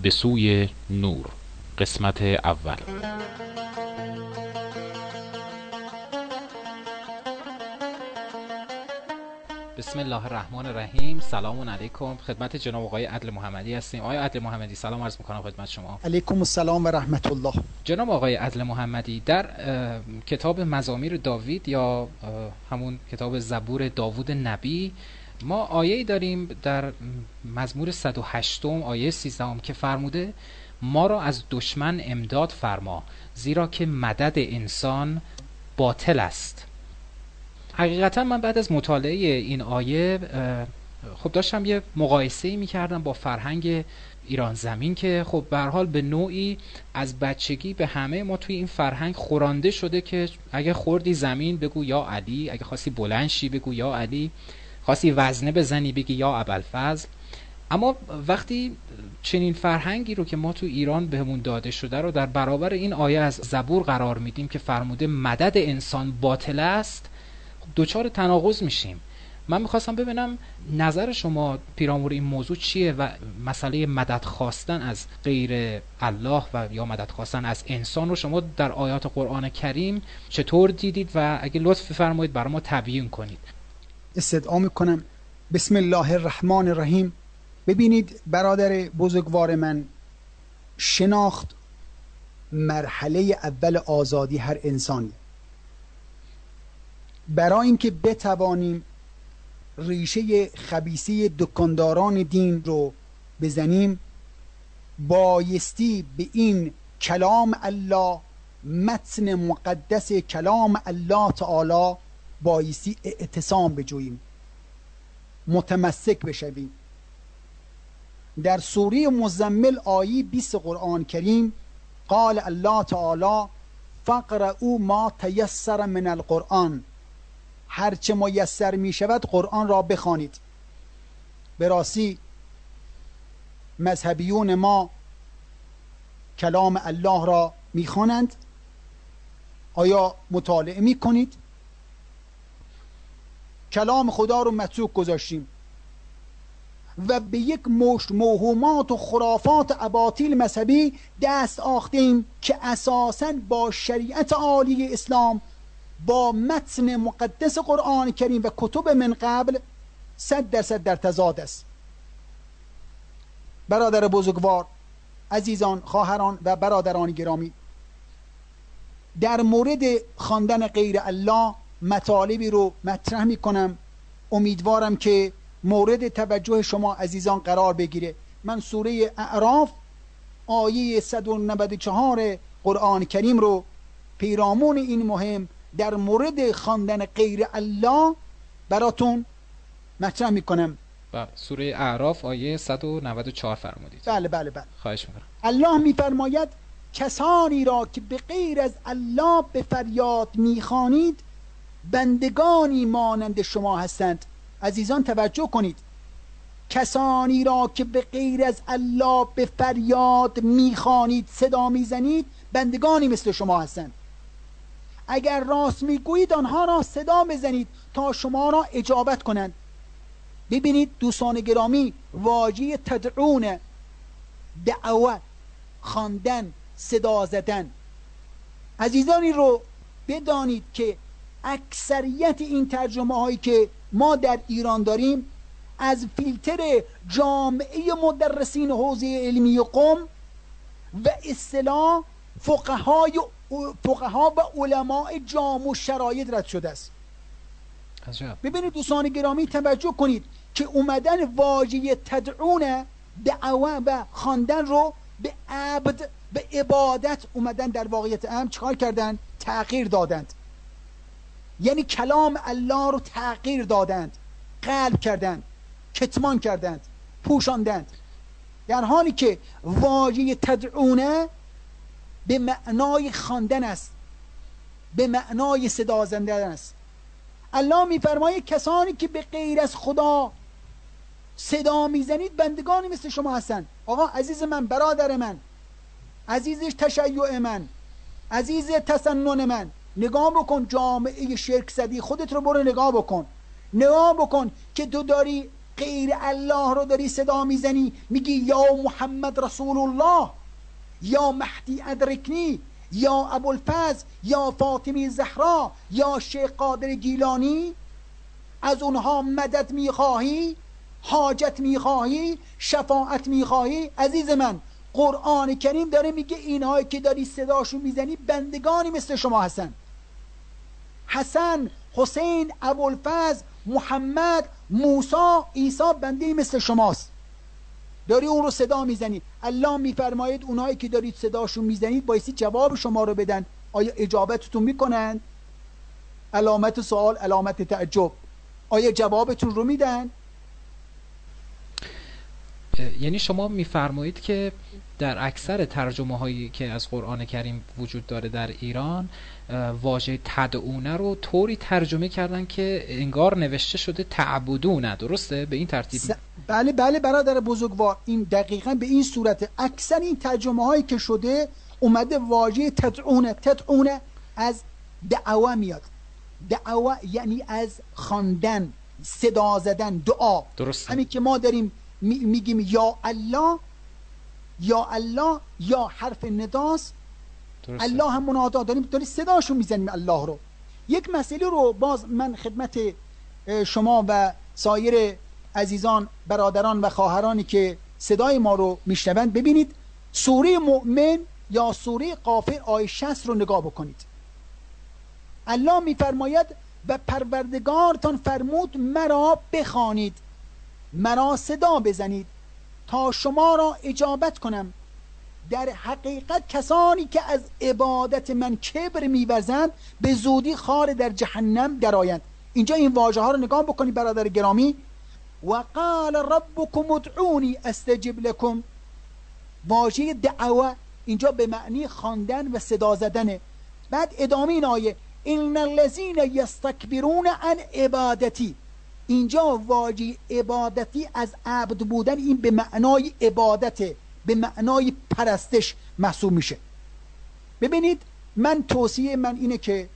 به سوی نور. قسمت اول. بسم الله الرحمن الرحیم. سلام علیکم. خدمت جناب آقای عدل محمدی هستیم. آقای عدل محمدی سلام عرض می‌کنم خدمت شما. علیکم السلام و رحمت الله. جناب آقای عدل محمدی در کتاب مزامیر داوید یا همون کتاب زبور داوود نبی ما آیه داریم در مزمور 108 آیه 13 که فرموده ما را از دشمن امداد فرما زیرا که مدد انسان باطل است. حقیقتا من بعد از مطالعه این آیه خب داشتم یه مقایسه می کردم با فرهنگ ایران زمین که خب به حال به نوعی از بچگی به همه ما توی این فرهنگ خورانده شده که اگه خوردی زمین بگو یا علی اگه خواستی بلند شی بگو یا علی. خواستی وزنه بزنی بگی یا ابوالفضل. اما وقتی چنین فرهنگی رو که ما تو ایران بهمون داده شده رو در برابر این آیه از زبور قرار میدیم که فرموده مدد انسان باطل است دوچار تناقض میشیم. من می‌خواستم ببینم نظر شما پیرامور این موضوع چیه و مسئله مدد خواستن از غیر الله و یا مدد خواستن از انسان رو شما در آیات قرآن کریم چطور دیدید و اگه لطف فرمایید برای ما تبیین کنید. استدعا می‌کنم. بسم الله الرحمن الرحیم. ببینید برادر بزرگوار من شناخت مرحله اول آزادی هر انسانی برای اینکه بتوانیم ریشه خبیسی دکانداران دین رو بزنیم بایستی به این کلام الله متن مقدس کلام الله تعالی بایستی اعتصام بجوییم. متمسک بشویم. در سوره مزمل آیی 20 قرآن کریم قال الله تعالی او ما تیسر من القرآن. هرچه میسر می شود قرآن را بخوانید. به راستی مذهبیون ما کلام الله را می‌خوانند. آیا مطالعه می کنید کلام خدا رو متروک گذاشتیم. و به یک مشت موهومات و خرافات اباطیل مذهبی دست آختیم که اساسا با شریعت عالی اسلام با متن مقدس قرآن کریم و کتب من قبل صد درصد در تضاد است. برادر بزرگوار عزیزان خواهران و برادران گرامی در مورد خواندن غیر الله مطالبی رو مطرح می کنم امیدوارم که مورد توجه شما عزیزان قرار بگیره. من سوره اعراف آیه 194 قرآن کریم رو پیرامون این مهم در مورد خواندن غیر الله براتون مطرح می‌کنم. بله سوره اعراف آیه 194 فرمودید. بله بله بله. خواهش می‌کنم. الله میفرماید کسانی را که به غیر از الله به فریاد می‌خوانید بندگانی مانند شما هستند. عزیزان توجه کنید. کسانی را که به غیر از الله به فریاد می‌خوانید صدا می‌زنید بندگانی مثل شما هستند. اگر راست می‌گویید آنها را صدا بزنید تا شما را اجابت کنند. ببینید دوستان گرامی واژه تدعون دعوت خواندن صدا زدن. عزیزانی رو بدانید که اکثریت این ترجمه هایی که ما در ایران داریم از فیلتر جامعه مدرسین حوزه علمی قم و اصطلاح فقهای فقها و علماء جام و شرایط رد شده است. ببینید دوستان گرامی توجه کنید که اومدن واژه تدعون دعوه و خواندن رو به عبد به عبادت اومدن در واقعیت ام چکار کردن؟ تغییر دادند. یعنی کلام الله رو تغییر دادند قلب کردند کتمان کردند پوشاندند. در حالی که واژه تدعونه به معنای خواندن است به معنای صدا زندن است. الله میفرماید کسانی که به غیر از خدا صدا می‌زنید بندگانی مثل شما هستند. آقا عزیز من برادر من عزیزش تشیع من عزیز تسنن من نگاه بکن جامعه شرک زدی خودت رو برو نگاه بکن. نگاه بکن که تو داری غیر الله رو داری صدا می‌زنی میگی یا محمد رسول الله یا مهدی ادرکنی یا ابوالفضل یا فاطمی زهرا یا شیخ قادر گیلانی از اونها مدد می‌خواهی حاجت می‌خواهی شفاعت می‌خواهی؟ عزیز من قرآن کریم داره میگه اینهایی که داری صداشون می‌زنی بندگانی مثل شما هستن. حسن حسین ابوالفضل محمد موسا عیسی بنده مثل شماست. داری اون رو صدا می‌زنی. الله میفرماید اونایی که دارید صداشون می‌زنید بایستی جواب شما رو بدن. آیا اجابتتون می‌کنن؟ علامت سوال علامت تعجب. آیا جوابتون رو میدن؟ یعنی شما میفرمایید که در اکثر ترجمه هایی که از قرآن کریم وجود داره در ایران واژه تدعونه رو طوری ترجمه کردن که انگار نوشته شده تعبدونه. درسته؟ به این ترتیب س... بله بله برادر بزرگوار. این دقیقا به این صورت. اکثر این ترجمه هایی که شده اومده واژه تدعونه. تدعونه از دعوه میاد. دعوه یعنی از خواندن صدا زدن دعا. درسته. همین که ما داریم میگیم یا الله یا الله یا حرف نداست الله هم منادا داریم. داری صداشو می‌زنیم الله رو. یک مسئله رو باز من خدمت شما و سایر عزیزان برادران و خواهرانی که صدای ما رو میشنوند ببینید سوره مؤمن یا سوره قافر آیه 60 رو نگاه بکنید. الله میفرماید و پروردگارتان فرمود مرا بخوانید مرا صدا بزنید تا شما را اجابت کنم. در حقیقت کسانی که از عبادت من کبر میورزند به زودی خار در جهنم درآیند. اینجا این واژه ها رو نگاه بکنید برادر گرامی. و قال ربکم ادعونی استجب لکم. واژه دعوه اینجا به معنی خواندن و صدا زدنه. بعد ادامه این آیه ان الذين یستکبرون عن عبادتی. اینجا واژه عبادتی از عبد بودن این به معنای عبادته. به معنای پرستش محسوب میشه. ببینید من توصیه من اینه که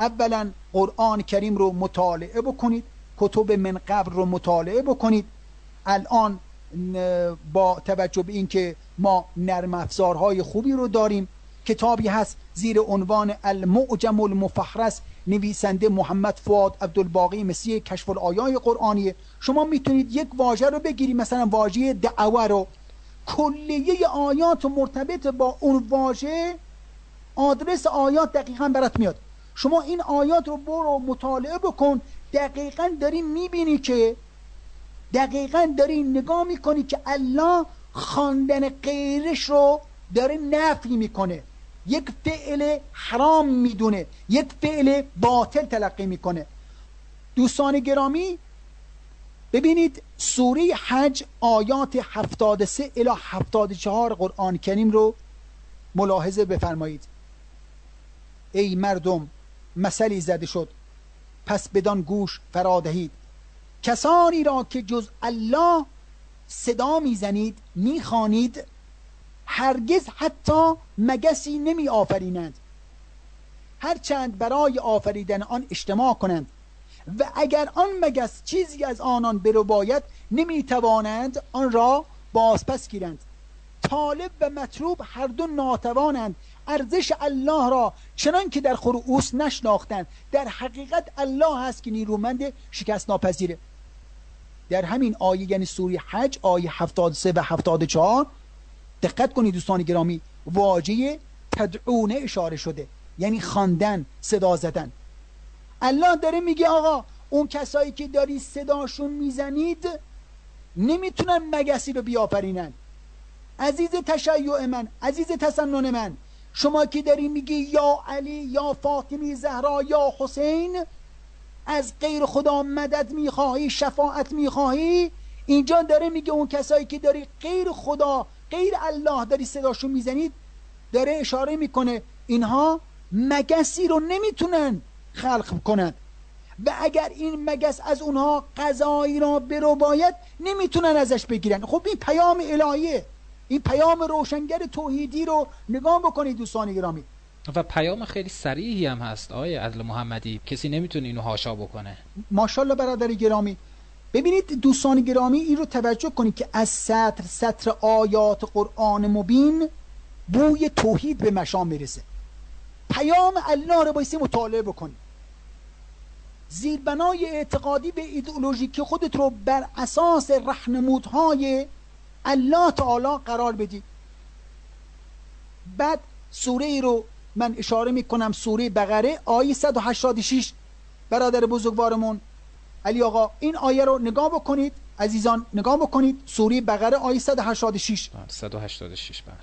اولا قرآن کریم رو مطالعه بکنید کتب من قبل رو مطالعه بکنید. الان با توجه به اینکه ما نرم افزارهای خوبی رو داریم کتابی هست زیر عنوان المعجم المفحرس نویسنده محمد فواد عبدالباقی مسی کشف الآیای قرآنیه. شما می‌تونید یک واژه رو بگیرید مثلا واژه دعوه رو. کلیه آیات مرتبط با اون واژه آدرس آیات دقیقا برات میاد. شما این آیات رو برو مطالعه بکن. دقیقا داری می‌بینی که دقیقا داری نگاه می‌کنی که الله خواندن غیرش رو داره نفی می‌کنه. یک فعل حرام می‌دونه یک فعل باطل تلقی می‌کنه. دوستان گرامی ببینید سوره حج آیات 73 الی 74 قرآن کریم رو ملاحظه بفرمایید. ای مردم مثلی زده شد. پس بدان گوش فرادهید کسانی را که جز الله صدا می‌زنید می‌خوانید هرگز حتی مگسی نمی آفرینند هرچند برای آفریدن آن اجتماع کنند. و اگر آن مگس چیزی از آنان برو باید نمی توانند آن را بازپس گیرند. طالب و مطلوب هر دو ناتوانند ارزش الله را چنان که در خروعوس نشناختند. در حقیقت الله هست که نیرومند شکست ناپذیره در همین آیه یعنی سوری حج آیه 73 و 74 دقت کنید دوستان گرامی واژه تدعونه اشاره شده. یعنی خواندن صدا زدن. الله داره میگه آقا اون کسایی که داری صداشون می‌زنید نمی‌تونن مگسی رو بیافرینن عزیز تشیع من عزیز تسنن من شما که داری میگی یا علی یا فاطمی زهرا یا حسین از غیر خدا مدد می‌خواهی شفاعت می‌خواهی؟ اینجا داره میگه اون کسایی که داری غیر خدا غیر الله داری صداشون می‌زنید داره اشاره می‌کنه اینها مگسی رو نمی‌تونن خلق کنند. و اگر این مگس از اونها غذایی را برو باید نمی‌تونن ازش بگیرن. خب این پیام الهیه. این پیام روشنگر توحیدی رو نگاه بکنید دوستان گرامی. و پیام خیلی سریحی هم هست آیه عدل محمدی. کسی نمی‌تونه اینو هاشا بکنه. ماشاءالله برادر گرامی. ببینید دوستان گرامی این رو توجه کنید که از سطر سطر آیات قرآن مبین بوی توحید به مشام می‌رسه. پیام الله رو بایستی مطالعه بکنید. زیربنای اعتقادی به ایدئولوژی که خودت رو بر اساس رهنمودهای الله تعالی قرار بدی. بعد سوره ای رو من اشاره می‌کنم سوره بقره آیه 186 برادر بزرگوارمون علی آقا این آیه رو نگاه بکنید عزیزان نگاه بکنید. سوره بقره آیه 186 186 بله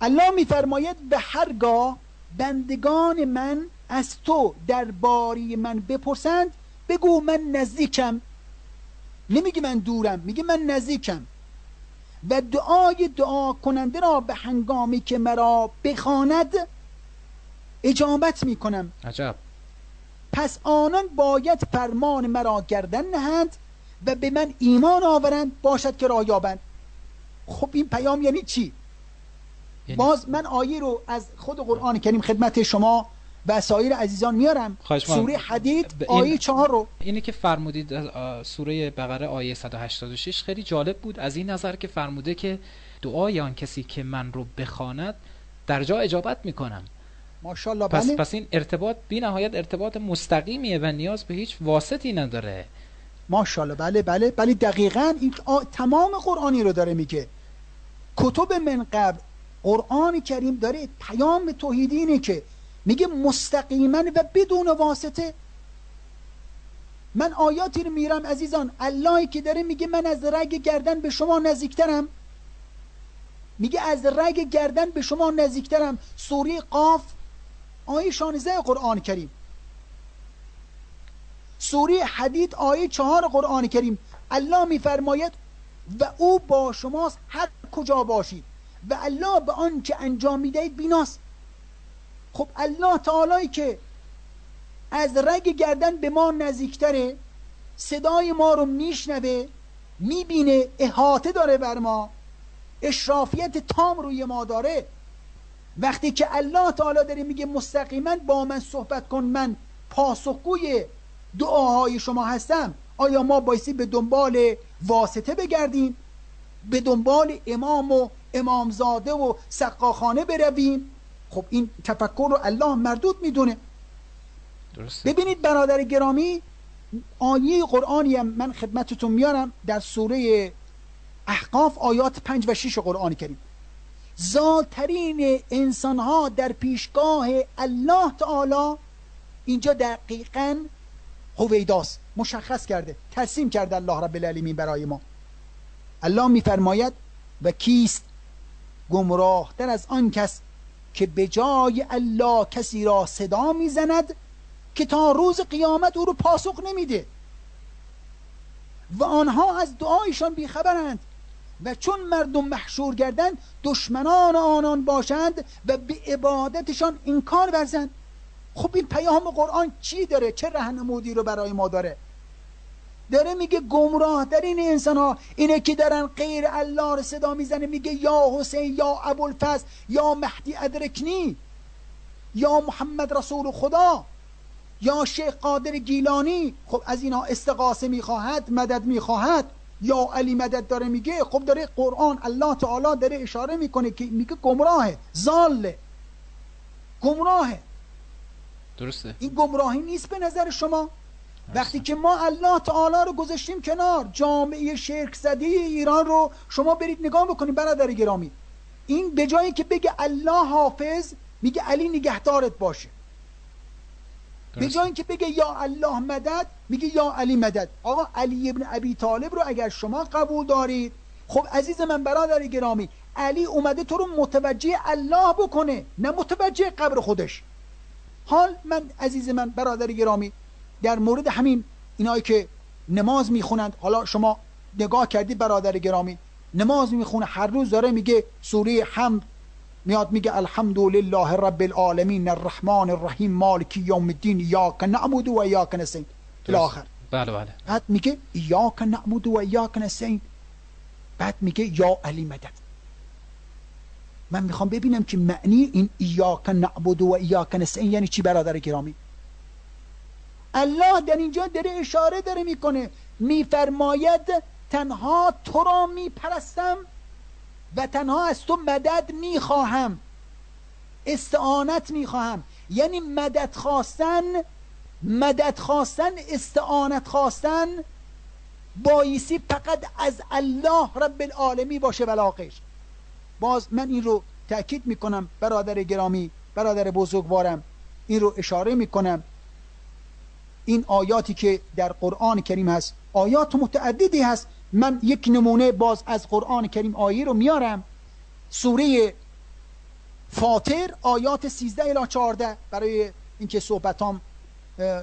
الله میفرماید به هرگاه بندگان من از تو در باری من بپرسند بگو من نزدیکم. نمیگه من دورم میگه من نزدیکم. و دعای دعا کننده را به هنگامی که مرا بخواند اجابت می‌کنم. عجب. پس آنان باید فرمان مرا گردن نهند و به من ایمان آورند باشد که راه یابند خب این پیام یعنی چی؟ باز من آیه رو از خود قرآن کریم خدمت شما و سایر عزیزان میارم. سوره حدید آیه چهار رو. اینی که فرمودید سوره بقره آیه 186 خیلی جالب بود. از این نظر که فرموده که دعای آن کسی که من رو بخواند در جا اجابت می‌کنم. ماشاءالله پس بله. پس این ارتباط بی نهایت ارتباط مستقیمیه و نیاز به هیچ واسطی نداره. ماشاءالله بله بله. بله دقیقا این آ- تمام قرآنی رو داره میگه. کتب من قبل قرآن کریم داره پیام توحیدی اینه که میگه مستقیما و بدون واسطه من آیاتی رو میرم عزیزان. اللهی که داره میگه من از رگ گردن به شما نزدیکترم. میگه از رگ گردن به شما نزدیکترم. سوره قاف آیه 16 قرآن کریم. سوره حدید آیه چهار قرآن کریم. الله میفرماید و او با شماست هر کجا باشید. و الله به آنچه انجام می‌دهید بیناست. خب الله تعالی که از رگ گردن به ما نزدیکتره صدای ما رو میشنوه می‌بینه احاطه داره بر ما اشرافیت تام روی ما داره. وقتی که الله تعالی داره میگه مستقیما با من صحبت کن من پاسخگوی دعاهای شما هستم. آیا ما بایستی به دنبال واسطه بگردیم؟ به دنبال امام و امامزاده و سقاخانه برویم. خب این تفکر رو الله مردود می‌دونه. درسته. ببینید برادر گرامی آیه قرآنی هم من خدمتتون میارم در سوره احقاف آیات پنج و شش قرآن کریم. زالترین انسان ها در پیشگاه الله تعالی اینجا دقیقا هویداست مشخص کرده ترسیم کرده الله رب العالمین برای ما. الله میفرماید و کیست گمراه در از آن کس که به جای الله کسی را صدا می‌زند که تا روز قیامت او رو پاسخ نمیده. و آنها از دعایشان بیخبرند و چون مردم محشور گردند دشمنان آنان باشند و به عبادتشان انکار ورزند. خب این پیام قرآن چی داره؟ چه رهنمودی رو برای ما داره؟ داره میگه گمراه در این انسان ها اینه که دارن غیر الله رو صدا می‌زنه میگه یا حسین یا ابوالفضل یا مهدی ادرکنی یا محمد رسول خدا یا شیخ قادر گیلانی. خب از اینها استقاسه می‌خواهد مدد می‌خواهد. یا علی مدد داره میگه خب داره قرآن الله تعالی داره اشاره می‌کنه که میگه گمراهه زاله گمراهه. درسته. این گمراهی نیست به نظر شما؟ وقتی که ما الله تعالی رو گذاشتیم کنار جامعه شرک زده ایران رو شما برید نگاه بکنید برادر گرامی. این به جایی که بگه الله حافظ میگه علی نگهدارت باشه. به درسته. جای اینکه بگه یا الله مدد میگه یا علی مدد. آقا علی ابن ابی طالب رو اگر شما قبول دارید خب عزیز من برادر گرامی علی اومده تو رو متوجه الله بکنه نه متوجه قبر خودش. حال من عزیز من برادر گرامی در مورد همین اینایی که نماز می‌خونند حالا شما نگاه کردی برادر گرامی نماز می‌خونه هر روز داره میگه سوره حمد میاد میگه الحمد لله رب العالمین الرحمن الرحیم مالک یوم الدین ایاک نعبد و ایاک نستعین. آخر. بله بله. بعد میگه ایاک نعبد و ایاک نستعین. بعد میگه یا علی مدد. من می‌خوام ببینم که معنی این ایاک نعبد و ایاک نستعین یعنی چی برادر گرامی؟ الله در اینجا داره اشاره داره می‌کنه. میفرماید تنها تو را میپرستم و تنها از تو مدد می‌خواهم. استعانت می‌خواهم. یعنی مدد خواستن مدد خواستن استعانت خواستن بایسی فقط از الله رب العالمی باشه بلاغش باز من این رو تأکید می‌کنم برادر گرامی برادر بزرگوارم. این رو اشاره می‌کنم. این آیاتی که در قرآن کریم هست آیات متعددی هست. من یک نمونه باز از قرآن کریم آیه رو میارم. سوره فاطر آیات 13 الی 14 برای اینکه صحبتام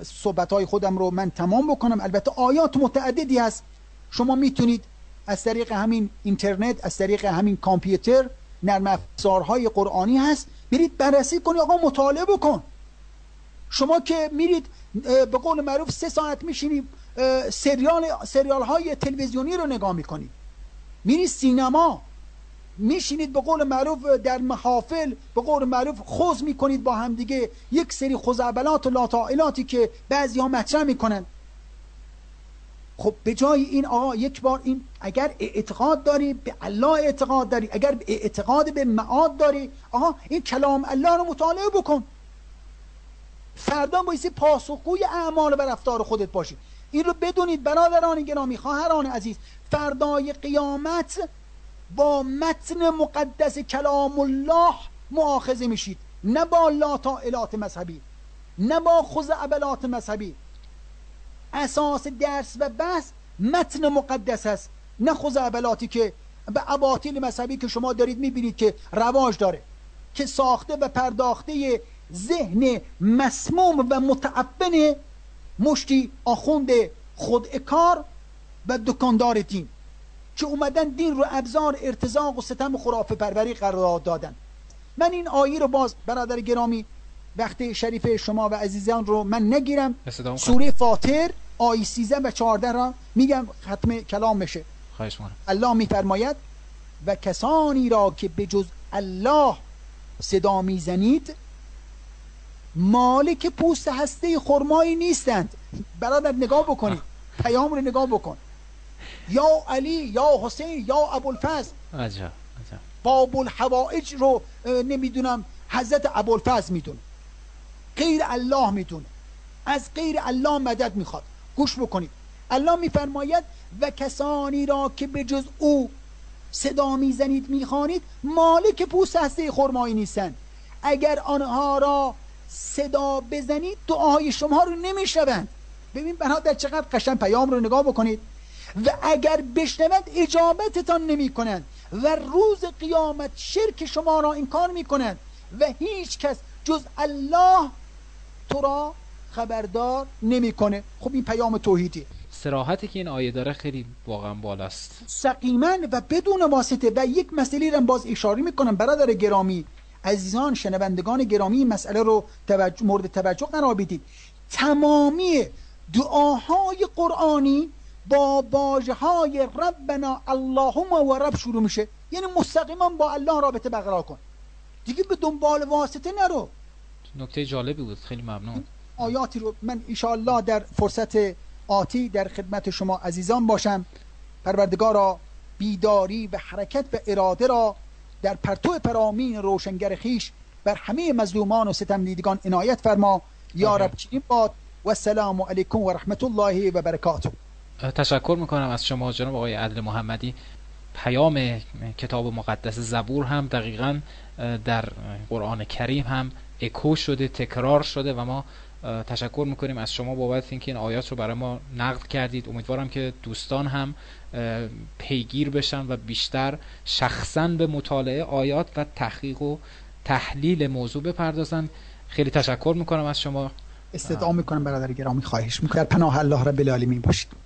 صحبت های خودم رو من تمام بکنم. البته آیات متعددی هست. شما می‌تونید از طریق همین اینترنت از طریق همین کامپیوتر نرم افزارهای قرآنی هست. برید بررسی کنید. آقا مطالعه بکن. شما که میرید به قول معروف سه ساعت میشینید سریال سریال های تلویزیونی رو نگاه می‌کنید. میرید سینما میشینید به قول معروف در محافل به قول معروف خوز می‌کنید با همدیگه. یک سری خزعبلات و لاتائلاتی که بعضی ها مطرح می‌کنن. خب به جای این آقا یک بار این اگر اعتقاد داری به الله اعتقاد داری. اگر اعتقاد به معاد داری آقا این کلام الله رو مطالعه بکن. فردا بایستی پاسخگوی اعمال و رفتار خودت باشی. این رو بدونید برادران گرامی خواهران عزیز. فردای قیامت با متن مقدس کلام الله معاخذه میشید. نه با لاتائلات مذهبی نه با خزعبلات مذهبی. اساس درس و بحث متن مقدس است. نه خزعبلاتی که به اباطیل مذهبی که شما دارید می‌بینید که رواج داره که ساخته و پرداخته ذهن مسموم و متعبن مشتی آخوند کار و دکاندار دین که اومدن دین رو ابزار ارتزاق و ستم و خرافه پروری قرار دادن. من این آیه رو باز برادر گرامی وقتی شریف شما و عزیزان رو من نگیرم. سوره فاطر آیه 13 و 14 را میگم ختم کلام بشه. خواهش الله میفرماید و کسانی را که به جز الله صدا می‌زنید مالک پوست هسته خرمایی نیستند. برادر نگاه بکنید پیام رو نگاه بکن. یا علی یا حسین یا ابوالفضل. عجب باب الحوائج رو نمی‌دونم حضرت ابوالفضل می‌دونه. غیر الله می‌دونه. از غیر الله مدد می‌خواد. گوش بکنید. الله میفرماید و کسانی را که به جز او صدا می‌زنید می‌خوانید مالک پوست هسته خرمایی نیستند. اگر آنها را صدا بزنید دعای شما رو نمیشنوند. ببین برادر چقدر قشن پیام رو نگاه بکنید. و اگر بشنوند اجابتتان نمی کنند و روز قیامت شرک شما را انکار می کنند و هیچ کس جز الله تو را خبردار نمی‌کنه. خب این پیام توحیدی سراحتی که این آیه داره خیلی واقعا بالاست. سقیما و بدون واسطه و یک مسئله رو باز اشاره می‌کنم برادر گرامی. عزیزان شنوندگان گرامی مسئله رو توجه مورد توجه قرار بدید تمامی دعاهای قرآنی با باجه های ربنا اللهم و رب شروع میشه. یعنی مستقیما با الله رابطه برقرار کن. دیگه به دنبال واسطه نرو. نکته جالبی بود. خیلی ممنون. آیاتی رو من ایشالله در فرصت آتی در خدمت شما عزیزان باشم. پروردگارا بیداری و حرکت و اراده را در پرتو پرامین روشنگر خیش بر همه مظلومان و ستم دیدگان عنایت فرما. یا رب چنین باد و السلام علیکم و رحمت الله و برکاته. تشکر می‌کنم از شما جناب آقای عدل محمدی. پیام کتاب مقدس زبور هم دقیقا در قرآن کریم هم اکو شده تکرار شده و ما تشکر می‌کنیم از شما بابت اینکه این آیات رو برای ما نقد کردید. امیدوارم که دوستان هم پیگیر بشن و بیشتر شخصا به مطالعه آیات و تحقیق و تحلیل موضوع بپردازن. خیلی تشکر می‌کنم از شما. استدعا می‌کنم برادر گرامی خواهش می‌کنم. در پناه الله رب العالمین. باشید.